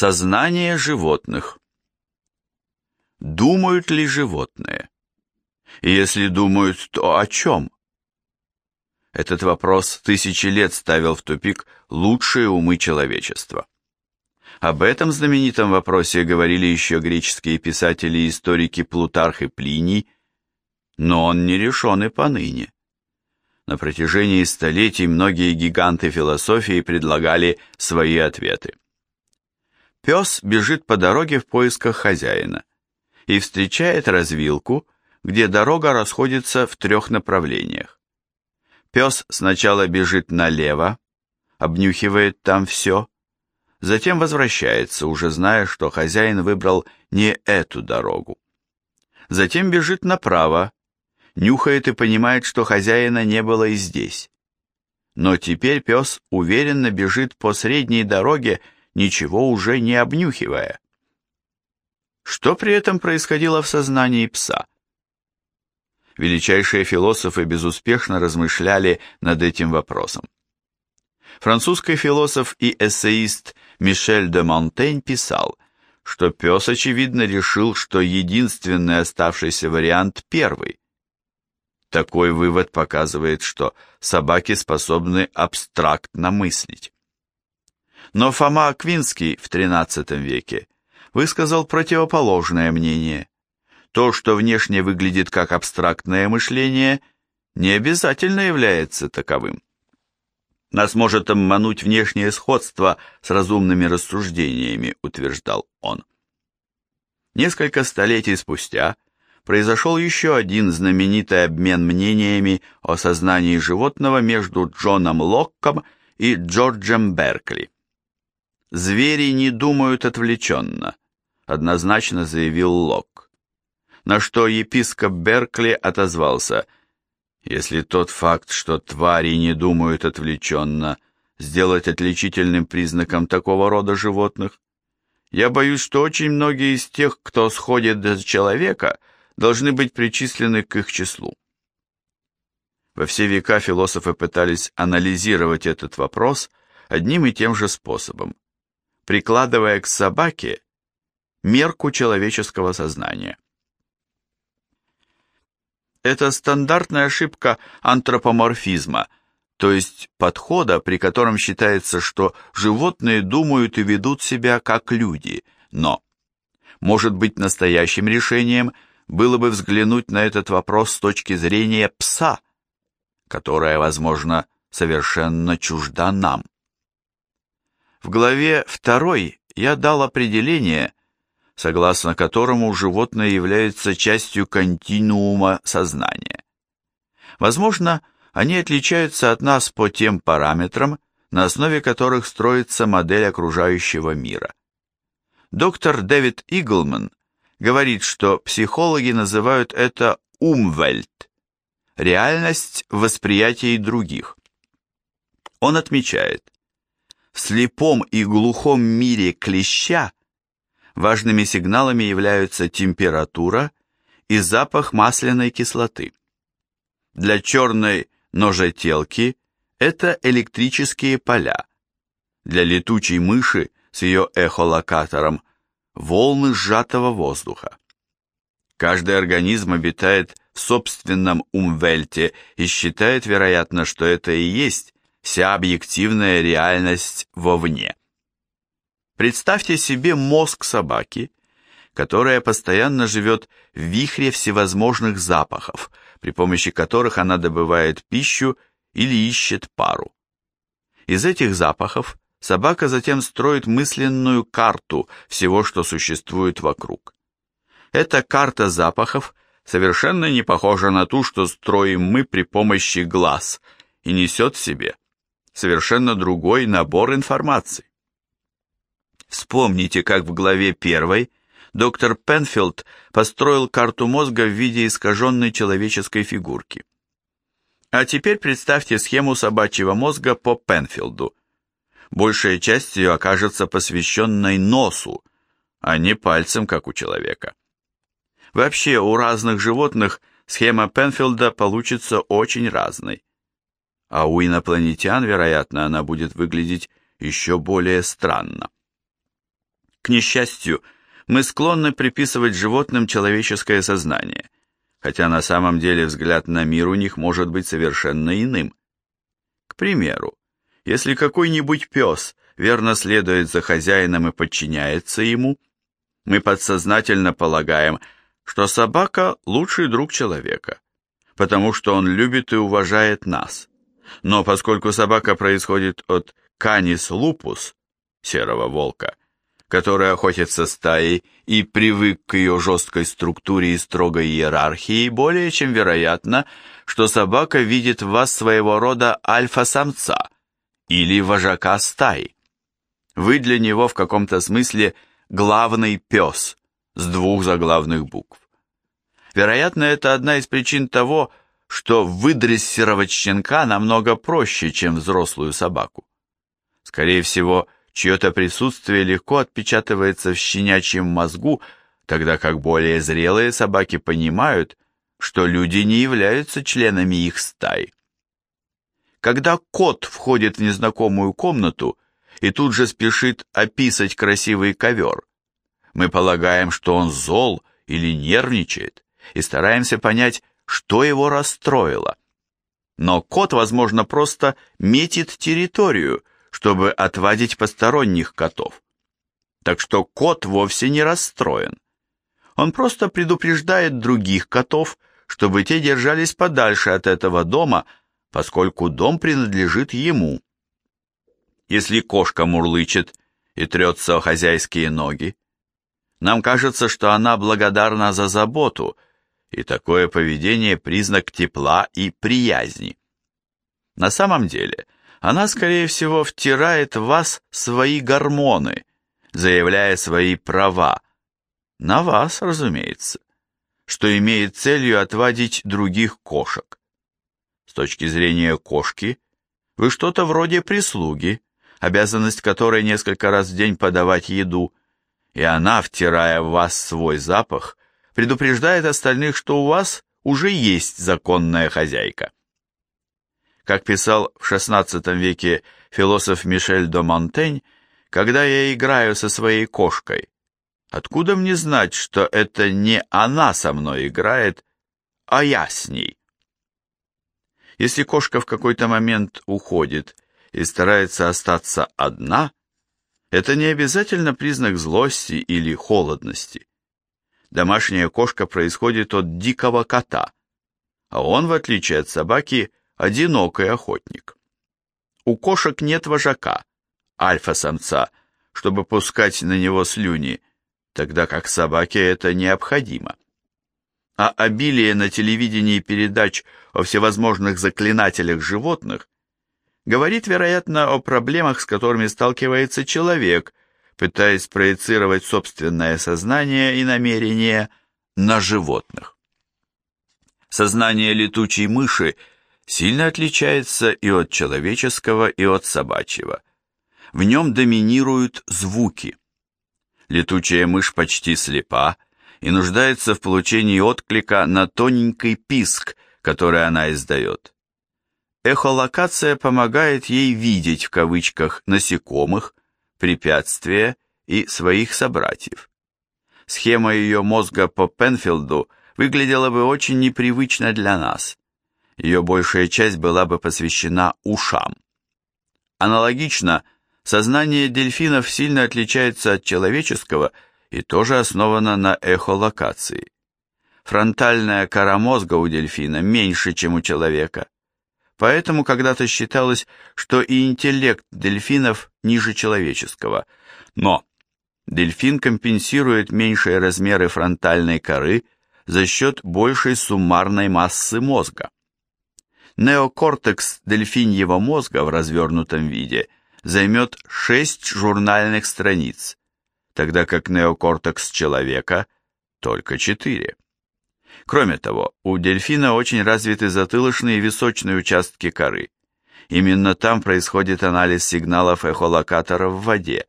Сознание животных. Думают ли животные? Если думают, то о чем? Этот вопрос тысячи лет ставил в тупик лучшие умы человечества. Об этом знаменитом вопросе говорили еще греческие писатели и историки Плутарх и Плиний, но он не решен и поныне. На протяжении столетий многие гиганты философии предлагали свои ответы. Пес бежит по дороге в поисках хозяина и встречает развилку, где дорога расходится в трех направлениях. Пес сначала бежит налево, обнюхивает там все, затем возвращается, уже зная, что хозяин выбрал не эту дорогу. Затем бежит направо, нюхает и понимает, что хозяина не было и здесь. Но теперь пес уверенно бежит по средней дороге, ничего уже не обнюхивая. Что при этом происходило в сознании пса? Величайшие философы безуспешно размышляли над этим вопросом. Французский философ и эссеист Мишель де Монтень писал, что пес, очевидно, решил, что единственный оставшийся вариант первый. Такой вывод показывает, что собаки способны абстрактно мыслить. Но Фома Аквинский в XIII веке высказал противоположное мнение. То, что внешне выглядит как абстрактное мышление, не обязательно является таковым. Нас может обмануть внешнее сходство с разумными рассуждениями, утверждал он. Несколько столетий спустя произошел еще один знаменитый обмен мнениями о сознании животного между Джоном Локком и Джорджем Беркли. «Звери не думают отвлеченно», однозначно заявил Локк. На что епископ Беркли отозвался – если тот факт, что твари не думают отвлеченно, сделать отличительным признаком такого рода животных, я боюсь, что очень многие из тех, кто сходит до человека, должны быть причислены к их числу. Во все века философы пытались анализировать этот вопрос одним и тем же способом, прикладывая к собаке мерку человеческого сознания. Это стандартная ошибка антропоморфизма, то есть подхода, при котором считается, что животные думают и ведут себя как люди, но, может быть, настоящим решением было бы взглянуть на этот вопрос с точки зрения пса, которая, возможно, совершенно чужда нам. В главе 2 я дал определение, согласно которому животное является частью континуума сознания. Возможно, они отличаются от нас по тем параметрам, на основе которых строится модель окружающего мира. Доктор Дэвид Иглман говорит, что психологи называют это «умвельт» – реальность в восприятии других. Он отмечает, в слепом и глухом мире клеща Важными сигналами являются температура и запах масляной кислоты. Для черной ножетелки это электрические поля. Для летучей мыши с ее эхолокатором волны сжатого воздуха. Каждый организм обитает в собственном умвельте и считает, вероятно, что это и есть вся объективная реальность вовне. Представьте себе мозг собаки, которая постоянно живет в вихре всевозможных запахов, при помощи которых она добывает пищу или ищет пару. Из этих запахов собака затем строит мысленную карту всего, что существует вокруг. Эта карта запахов совершенно не похожа на ту, что строим мы при помощи глаз, и несет в себе совершенно другой набор информации. Вспомните, как в главе первой доктор Пенфилд построил карту мозга в виде искаженной человеческой фигурки. А теперь представьте схему собачьего мозга по Пенфилду. Большая часть ее окажется посвященной носу, а не пальцем, как у человека. Вообще, у разных животных схема Пенфилда получится очень разной. А у инопланетян, вероятно, она будет выглядеть еще более странно. К несчастью, мы склонны приписывать животным человеческое сознание, хотя на самом деле взгляд на мир у них может быть совершенно иным. К примеру, если какой-нибудь пес верно следует за хозяином и подчиняется ему, мы подсознательно полагаем, что собака – лучший друг человека, потому что он любит и уважает нас. Но поскольку собака происходит от Canis lupus, серого волка, который охотится стаей и привык к ее жесткой структуре и строгой иерархии, более чем вероятно, что собака видит в вас своего рода альфа-самца или вожака стаи. Вы для него в каком-то смысле главный пес с двух заглавных букв. Вероятно, это одна из причин того, что выдрессировать щенка намного проще, чем взрослую собаку. Скорее всего, чье-то присутствие легко отпечатывается в щенячьем мозгу, тогда как более зрелые собаки понимают, что люди не являются членами их стаи. Когда кот входит в незнакомую комнату и тут же спешит описать красивый ковер, мы полагаем, что он зол или нервничает, и стараемся понять, что его расстроило. Но кот, возможно, просто метит территорию, чтобы отвадить посторонних котов. Так что кот вовсе не расстроен. Он просто предупреждает других котов, чтобы те держались подальше от этого дома, поскольку дом принадлежит ему. Если кошка мурлычет и трется о хозяйские ноги, нам кажется, что она благодарна за заботу, и такое поведение – признак тепла и приязни. На самом деле – она, скорее всего, втирает в вас свои гормоны, заявляя свои права. На вас, разумеется, что имеет целью отвадить других кошек. С точки зрения кошки, вы что-то вроде прислуги, обязанность которой несколько раз в день подавать еду, и она, втирая в вас свой запах, предупреждает остальных, что у вас уже есть законная хозяйка. Как писал в XVI веке философ Мишель де Монтень, когда я играю со своей кошкой, откуда мне знать, что это не она со мной играет, а я с ней? Если кошка в какой-то момент уходит и старается остаться одна, это не обязательно признак злости или холодности. Домашняя кошка происходит от дикого кота, а он, в отличие от собаки, одинокий охотник. У кошек нет вожака, альфа-самца, чтобы пускать на него слюни, тогда как собаке это необходимо. А обилие на телевидении передач о всевозможных заклинателях животных говорит, вероятно, о проблемах, с которыми сталкивается человек, пытаясь проецировать собственное сознание и намерения на животных. Сознание летучей мыши – сильно отличается и от человеческого, и от собачьего. В нем доминируют звуки. Летучая мышь почти слепа и нуждается в получении отклика на тоненький писк, который она издает. Эхолокация помогает ей видеть в кавычках насекомых, препятствия и своих собратьев. Схема ее мозга по Пенфилду выглядела бы очень непривычно для нас ее большая часть была бы посвящена ушам. Аналогично, сознание дельфинов сильно отличается от человеческого и тоже основано на эхолокации. Фронтальная кора мозга у дельфина меньше, чем у человека. Поэтому когда-то считалось, что и интеллект дельфинов ниже человеческого. Но дельфин компенсирует меньшие размеры фронтальной коры за счет большей суммарной массы мозга. Неокортекс дельфиньего мозга в развернутом виде займет 6 журнальных страниц, тогда как неокортекс человека только 4. Кроме того, у дельфина очень развиты затылочные и височные участки коры. Именно там происходит анализ сигналов эхолокатора в воде.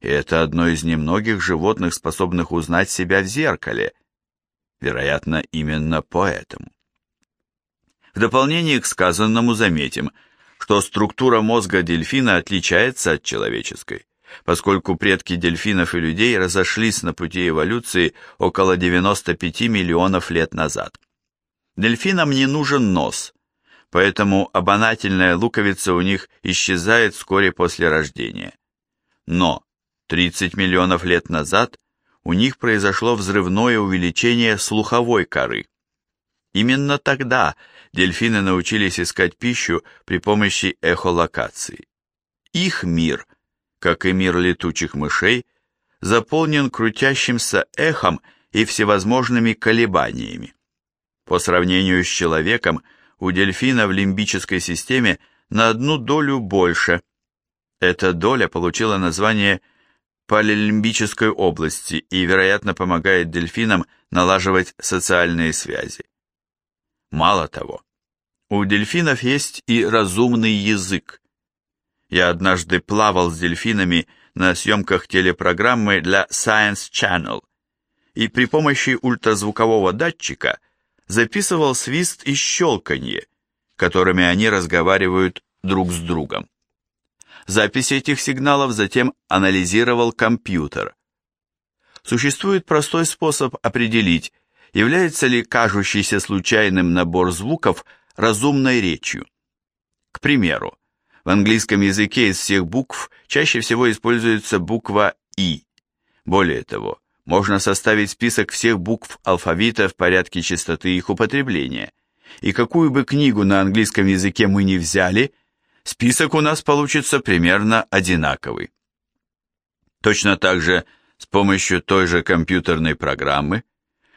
И это одно из немногих животных, способных узнать себя в зеркале. Вероятно, именно поэтому. В дополнение к сказанному заметим, что структура мозга дельфина отличается от человеческой, поскольку предки дельфинов и людей разошлись на пути эволюции около 95 миллионов лет назад. Дельфинам не нужен нос, поэтому обонательная луковица у них исчезает вскоре после рождения. Но 30 миллионов лет назад у них произошло взрывное увеличение слуховой коры. Именно тогда дельфины научились искать пищу при помощи эхолокации. Их мир, как и мир летучих мышей, заполнен крутящимся эхом и всевозможными колебаниями. По сравнению с человеком, у дельфина в лимбической системе на одну долю больше. Эта доля получила название палеолимбической области и, вероятно, помогает дельфинам налаживать социальные связи. Мало того, у дельфинов есть и разумный язык. Я однажды плавал с дельфинами на съемках телепрограммы для Science Channel и при помощи ультразвукового датчика записывал свист и щелканье, которыми они разговаривают друг с другом. Запись этих сигналов затем анализировал компьютер. Существует простой способ определить, является ли кажущийся случайным набор звуков разумной речью. К примеру, в английском языке из всех букв чаще всего используется буква «и». Более того, можно составить список всех букв алфавита в порядке частоты их употребления. И какую бы книгу на английском языке мы ни взяли, список у нас получится примерно одинаковый. Точно так же с помощью той же компьютерной программы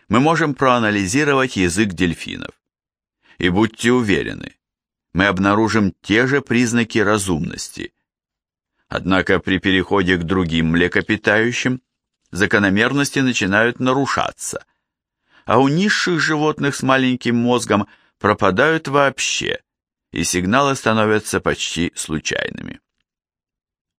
мы можем проанализировать язык дельфинов. И будьте уверены, мы обнаружим те же признаки разумности. Однако при переходе к другим млекопитающим закономерности начинают нарушаться, а у низших животных с маленьким мозгом пропадают вообще, и сигналы становятся почти случайными.